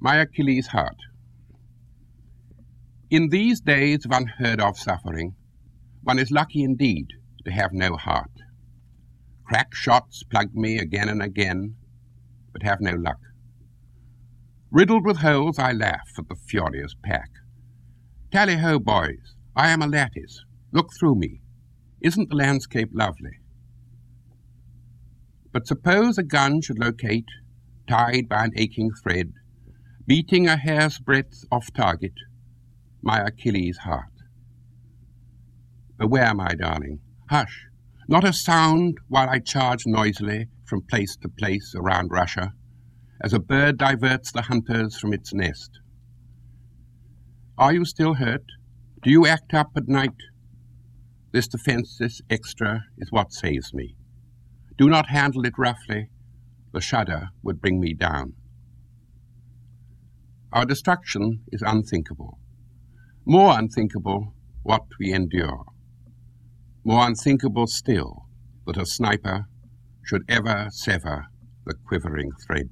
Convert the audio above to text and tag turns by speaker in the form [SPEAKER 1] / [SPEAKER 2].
[SPEAKER 1] My Achilles Heart. In these days of unheard of suffering, one is lucky indeed to have no heart. Crack shots plug me again and again, but have no luck. Riddled with holes, I laugh at the furious pack. Tally ho, boys, I am a lattice. Look through me. Isn't the landscape lovely? But suppose a gun should locate, tied by an aching thread, beating a hair's breadth off target, my Achilles heart. Beware, my darling, hush, not a sound while I charge noisily from place to place around Russia, as a bird diverts the hunters from its nest. Are you still hurt? Do you act up at night? This defenseless extra is what saves me. Do not handle it roughly. The shudder would bring me down. Our destruction is unthinkable. More unthinkable, what we endure. More unthinkable still, that a sniper should ever sever the quivering thread.